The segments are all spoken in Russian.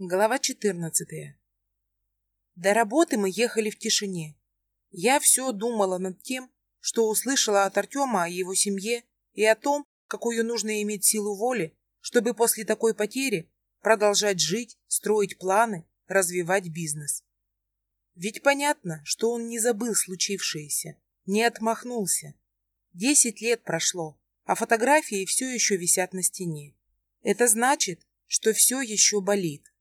Глава 14. До работы мы ехали в тишине. Я все думала над тем, что услышала от Артема о его семье и о том, какую нужно иметь силу воли, чтобы после такой потери продолжать жить, строить планы, развивать бизнес. Ведь понятно, что он не забыл случившееся, не отмахнулся. Десять лет прошло, а фотографии все еще висят на стене. Это значит, что все еще болит.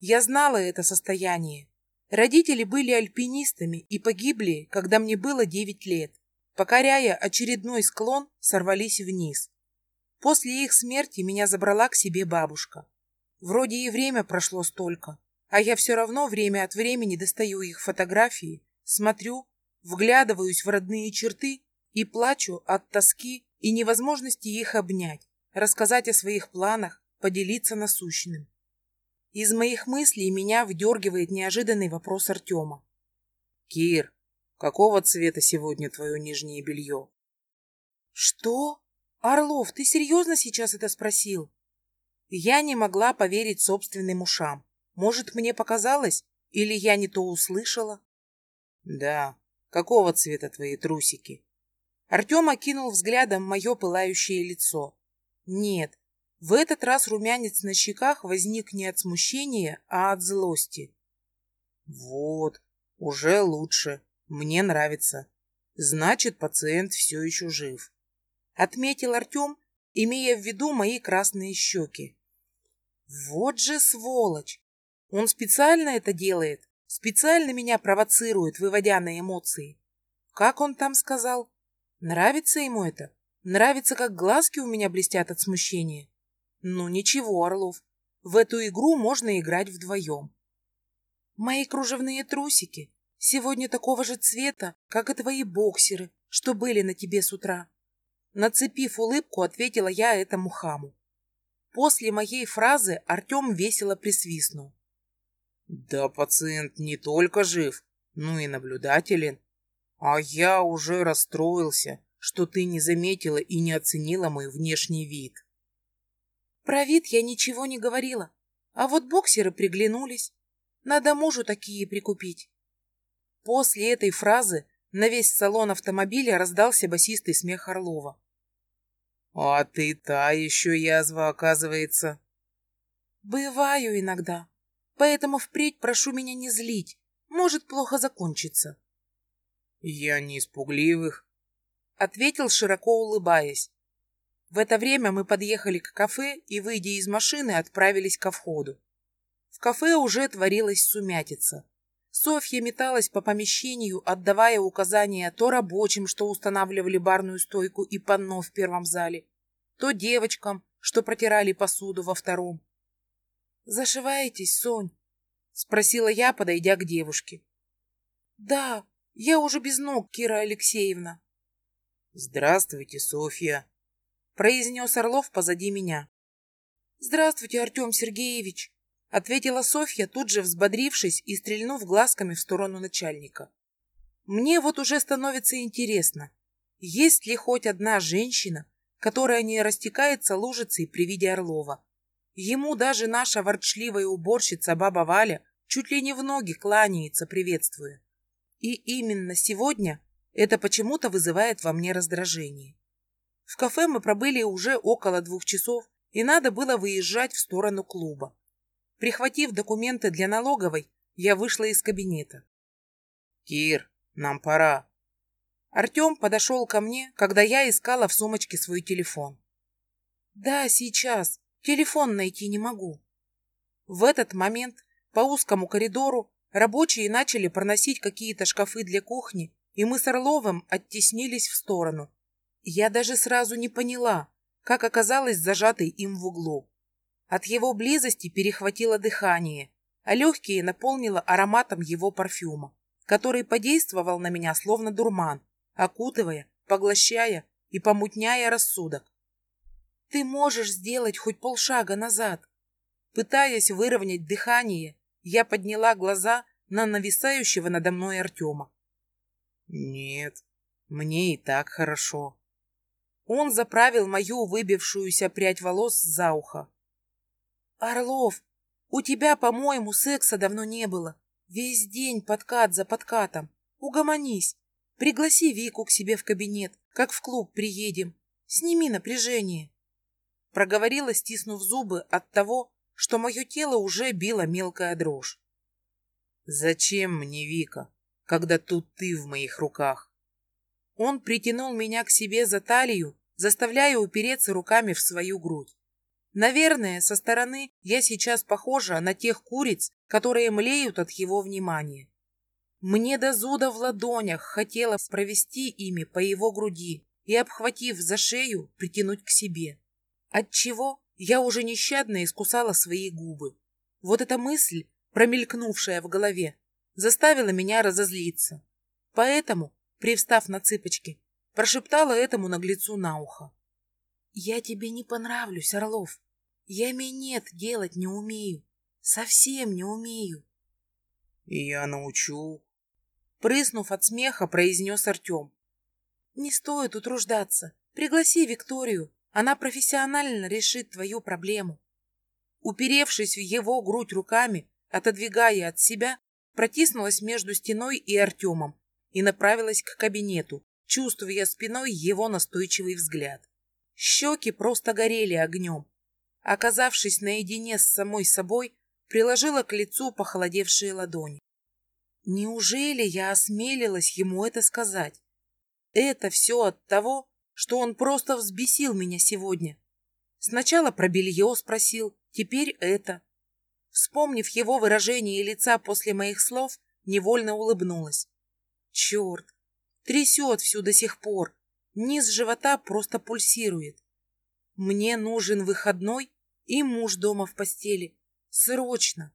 Я знала это состояние. Родители были альпинистами и погибли, когда мне было 9 лет. Покоряя очередной склон, сорвались вниз. После их смерти меня забрала к себе бабушка. Вроде и время прошло столько, а я все равно время от времени достаю их фотографии, смотрю, вглядываюсь в родные черты и плачу от тоски и невозможности их обнять, рассказать о своих планах, поделиться насущным. Из моих мыслей меня вдергивает неожиданный вопрос Артема. «Кир, какого цвета сегодня твое нижнее белье?» «Что? Орлов, ты серьезно сейчас это спросил?» Я не могла поверить собственным ушам. Может, мне показалось, или я не то услышала? «Да, какого цвета твои трусики?» Артем окинул взглядом мое пылающее лицо. Нет, в этот раз румянец на щеках возник не от смущения, а от злости. Вот, уже лучше. Мне нравится. Значит, пациент все еще жив. Отметил Артем, имея в виду мои красные щеки. Вот же сволочь! Он специально это делает, специально меня провоцирует, выводя на эмоции. Как он там сказал? Нравится ему это? Нравится, как глазки у меня блестят от смущения? Ну ничего, Орлов, в эту игру можно играть вдвоем. Мои кружевные трусики сегодня такого же цвета, как и твои боксеры, что были на тебе с утра. Нацепив улыбку, ответила я этому хаму. После моей фразы Артем весело присвистнул. Да пациент не только жив, но и наблюдателен. А я уже расстроился, что ты не заметила и не оценила мой внешний вид. Про вид я ничего не говорила, а вот боксеры приглянулись. Надо мужу такие прикупить. После этой фразы на весь салон автомобиля раздался басистый смех Орлова. «А ты та еще язва, оказывается». «Бываю иногда, поэтому впредь прошу меня не злить. Может плохо закончиться». «Я не испугливых», — ответил, широко улыбаясь. В это время мы подъехали к кафе и, выйдя из машины, отправились ко входу. В кафе уже творилась сумятица. Софья металась по помещению, отдавая указания то рабочим, что устанавливали барную стойку и панно в первом зале, то девочкам, что протирали посуду во втором. «Зашиваетесь, Сонь?» — спросила я, подойдя к девушке. «Да, я уже без ног, Кира Алексеевна». «Здравствуйте, Софья», произнес Орлов позади меня. «Здравствуйте, Артем Сергеевич!» — ответила Софья, тут же взбодрившись и стрельнув глазками в сторону начальника. «Мне вот уже становится интересно, есть ли хоть одна женщина, которая не растекается лужицей при виде Орлова? Ему даже наша ворчливая уборщица баба Валя чуть ли не в ноги кланяется, приветствуя. И именно сегодня это почему-то вызывает во мне раздражение. В кафе мы пробыли уже около двух часов, и надо было выезжать в сторону клуба. Прихватив документы для налоговой, я вышла из кабинета. «Кир, нам пора». Артем подошел ко мне, когда я искала в сумочке свой телефон. «Да, сейчас. Телефон найти не могу». В этот момент по узкому коридору рабочие начали проносить какие-то шкафы для кухни, и мы с Орловым оттеснились в сторону, я даже сразу не поняла, как оказалась зажатой им в углу. От его близости перехватило дыхание, а легкие наполнило ароматом его парфюма, который подействовал на меня словно дурман, окутывая, поглощая и помутняя рассудок. «Ты можешь сделать хоть полшага назад?» Пытаясь выровнять дыхание, я подняла глаза на нависающего надо мной Артема. «Нет, мне и так хорошо», он заправил мою выбившуюся прядь волос за ухо. «Орлов, У тебя, по-моему, секса давно не было. Весь день подкат за подкатом. Угомонись. Пригласи Вику к себе в кабинет, как в клуб приедем. Сними напряжение. Проговорила, стиснув зубы от того, что мое тело уже било мелкая дрожь. Зачем мне Вика, когда тут ты в моих руках? Он притянул меня к себе за талию, заставляя упереться руками в свою грудь. Наверное, со стороны я сейчас похожа на тех куриц, которые млеют от его внимания. Мне до зуда в ладонях хотелось провести ими по его груди и, обхватив за шею, притянуть к себе. Отчего я уже нещадно искусала свои губы. Вот эта мысль, промелькнувшая в голове, заставила меня разозлиться. Поэтому, привстав на цыпочки, прошептала этому наглецу на ухо. «Я тебе не понравлюсь, Орлов. Я минет делать не умею. Совсем не умею». «Я научу», Прыснув от смеха, произнес Артем. «Не стоит утруждаться. Пригласи Викторию. Она профессионально решит твою проблему». Уперевшись в его грудь руками, отодвигая от себя, протиснулась между стеной и Артемом и направилась к кабинету, чувствуя спиной его настойчивый взгляд. Щеки просто горели огнем. Оказавшись наедине с самой собой, приложила к лицу похолодевшие ладони. Неужели я осмелилась ему это сказать? Это все от того, что он просто взбесил меня сегодня. Сначала про белье спросил, теперь это. Вспомнив его выражение лица после моих слов, невольно улыбнулась. Черт, трясет всю до сих пор. Низ живота просто пульсирует. Мне нужен выходной и муж дома в постели. Срочно.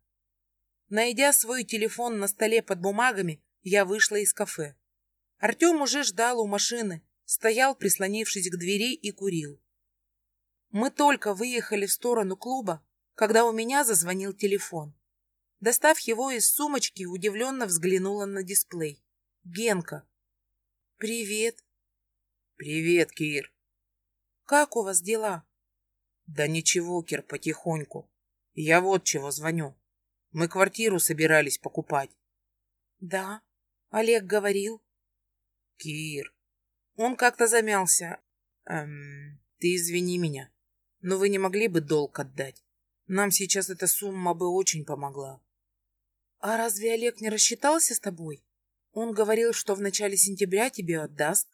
Найдя свой телефон на столе под бумагами, я вышла из кафе. Артем уже ждал у машины, стоял, прислонившись к двери и курил. Мы только выехали в сторону клуба, когда у меня зазвонил телефон. Достав его из сумочки, удивленно взглянула на дисплей. Генка. «Привет». «Привет, Кир». «Как у вас дела?» «Да ничего, Кир, потихоньку. Я вот чего звоню. Мы квартиру собирались покупать. Да, Олег говорил. Кир. Он как-то замялся. Эм, ты извини меня, но вы не могли бы долг отдать? Нам сейчас эта сумма бы очень помогла. А разве Олег не рассчитался с тобой? Он говорил, что в начале сентября тебе отдаст.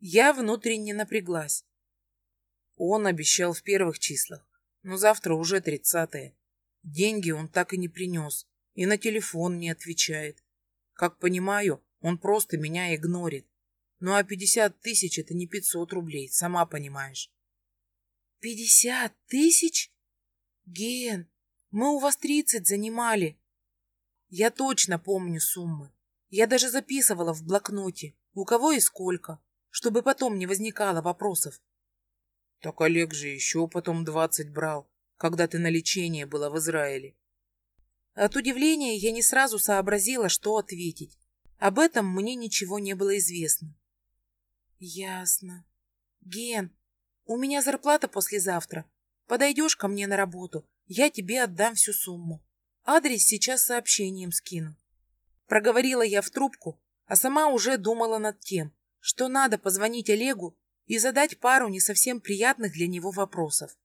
Я внутренне напряглась. Он обещал в первых числах, но завтра уже тридцатое. Деньги он так и не принес и на телефон не отвечает. Как понимаю, он просто меня игнорит. Ну а пятьдесят тысяч — это не пятьсот рублей, сама понимаешь. Пятьдесят тысяч? Ген, мы у вас тридцать занимали. Я точно помню суммы. Я даже записывала в блокноте, у кого и сколько, чтобы потом не возникало вопросов. Так Олег же еще потом двадцать брал когда ты на лечение была в Израиле. От удивления я не сразу сообразила, что ответить. Об этом мне ничего не было известно. Ясно. Ген, у меня зарплата послезавтра. Подойдешь ко мне на работу, я тебе отдам всю сумму. Адрес сейчас сообщением скину. Проговорила я в трубку, а сама уже думала над тем, что надо позвонить Олегу и задать пару не совсем приятных для него вопросов.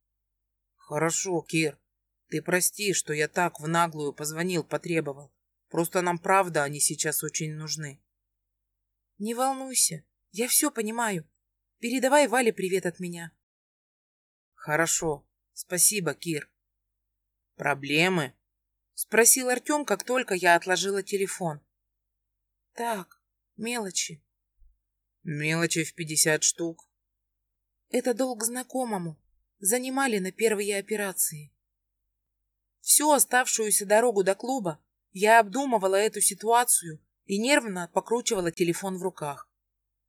Хорошо, Кир. Ты прости, что я так в наглую позвонил, потребовал. Просто нам правда они сейчас очень нужны. Не волнуйся, я все понимаю. Передавай Вале привет от меня. Хорошо. Спасибо, Кир. Проблемы? Спросил Артем, как только я отложила телефон. Так, мелочи. Мелочи в пятьдесят штук. Это долг знакомому занимали на первые операции. Всю оставшуюся дорогу до клуба я обдумывала эту ситуацию и нервно покручивала телефон в руках.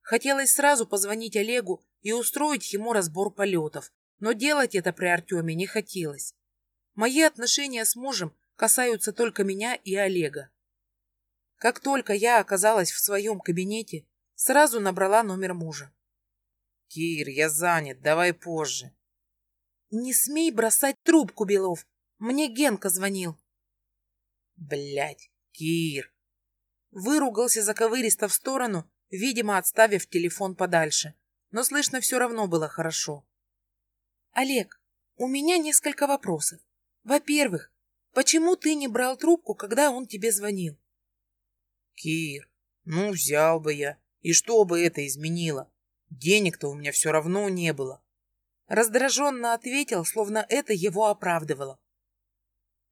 Хотелось сразу позвонить Олегу и устроить ему разбор полетов, но делать это при Артеме не хотелось. Мои отношения с мужем касаются только меня и Олега. Как только я оказалась в своем кабинете, сразу набрала номер мужа. «Кир, я занят, давай позже», «Не смей бросать трубку, Белов. Мне Генка звонил. Блять, Кир. Выругался заковыристо в сторону, видимо, отставив телефон подальше. Но слышно все равно было хорошо. Олег, у меня несколько вопросов. Во-первых, почему ты не брал трубку, когда он тебе звонил? Кир, ну взял бы я. И что бы это изменило? Денег-то у меня все равно не было. Раздраженно ответил, словно это его оправдывало.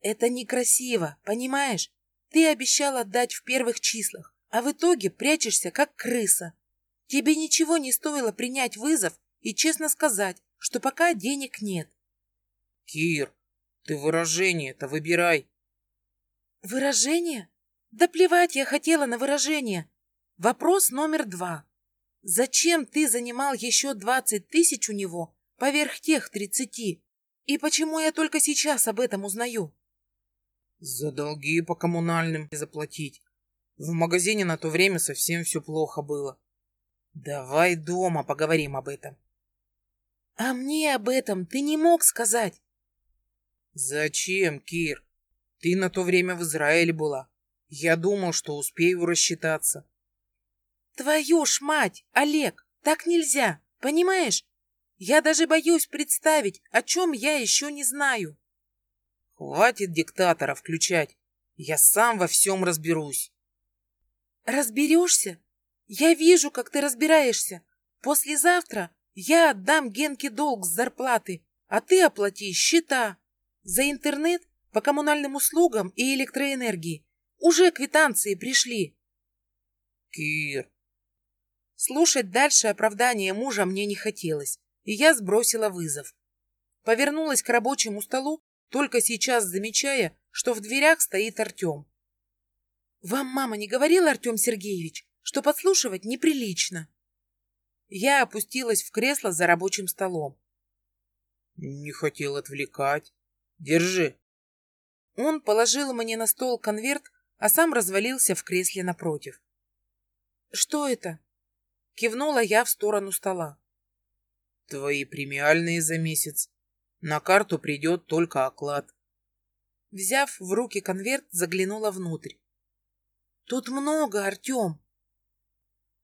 Это некрасиво, понимаешь? Ты обещал отдать в первых числах, а в итоге прячешься, как крыса. Тебе ничего не стоило принять вызов и честно сказать, что пока денег нет. Кир, ты выражение-то выбирай. Выражение? Да плевать я хотела на выражение. Вопрос номер два. Зачем ты занимал еще двадцать тысяч у него поверх тех тридцати? И почему я только сейчас об этом узнаю? За долги по коммунальным заплатить. В магазине на то время совсем все плохо было. Давай дома поговорим об этом. А мне об этом ты не мог сказать. Зачем, Кир? Ты на то время в Израиле была. Я думал, что успею рассчитаться. Твою ж мать, Олег, так нельзя, понимаешь? Я даже боюсь представить, о чем я еще не знаю. Хватит диктатора включать. Я сам во всем разберусь. Разберешься? Я вижу, как ты разбираешься. Послезавтра я отдам Генке долг с зарплаты, а ты оплати счета. За интернет, по коммунальным услугам и электроэнергии. Уже квитанции пришли. Кир. Слушать дальше оправдание мужа мне не хотелось, и я сбросила вызов. Повернулась к рабочему столу только сейчас замечая, что в дверях стоит Артем. «Вам мама не говорила, Артем Сергеевич, что подслушивать неприлично?» Я опустилась в кресло за рабочим столом. «Не хотел отвлекать. Держи». Он положил мне на стол конверт, а сам развалился в кресле напротив. «Что это?» Кивнула я в сторону стола. «Твои премиальные за месяц. На карту придет только оклад. Взяв в руки конверт, заглянула внутрь. Тут много, Артем.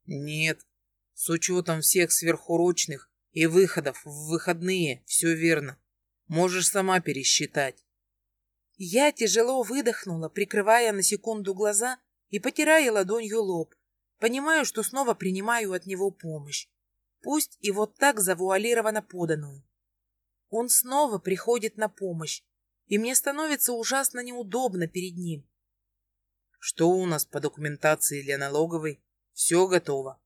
Нет, с учетом всех сверхурочных и выходов в выходные, все верно. Можешь сама пересчитать. Я тяжело выдохнула, прикрывая на секунду глаза и потирая ладонью лоб. Понимаю, что снова принимаю от него помощь. Пусть и вот так завуалированно поданную. Он снова приходит на помощь, и мне становится ужасно неудобно перед ним. Что у нас по документации для налоговой? Все готово?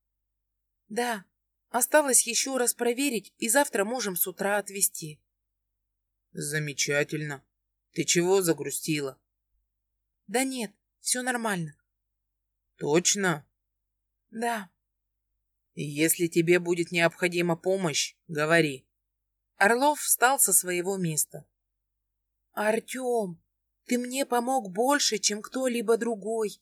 Да, осталось еще раз проверить, и завтра можем с утра отвезти. Замечательно. Ты чего загрустила? Да нет, все нормально. Точно? Да. Если тебе будет необходима помощь, говори. Орлов встал со своего места. «Артем, ты мне помог больше, чем кто-либо другой.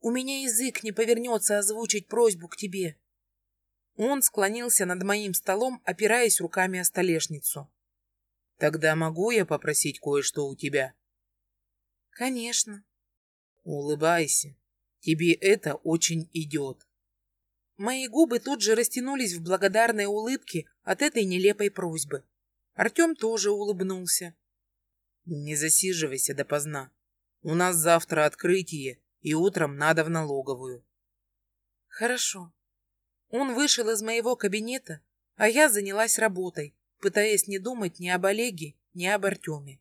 У меня язык не повернется озвучить просьбу к тебе». Он склонился над моим столом, опираясь руками о столешницу. «Тогда могу я попросить кое-что у тебя?» «Конечно». «Улыбайся. Тебе это очень идет». Мои губы тут же растянулись в благодарной улыбке от этой нелепой просьбы. Артем тоже улыбнулся. «Не засиживайся допоздна. У нас завтра открытие, и утром надо в налоговую». «Хорошо». Он вышел из моего кабинета, а я занялась работой, пытаясь не думать ни об Олеге, ни об Артеме.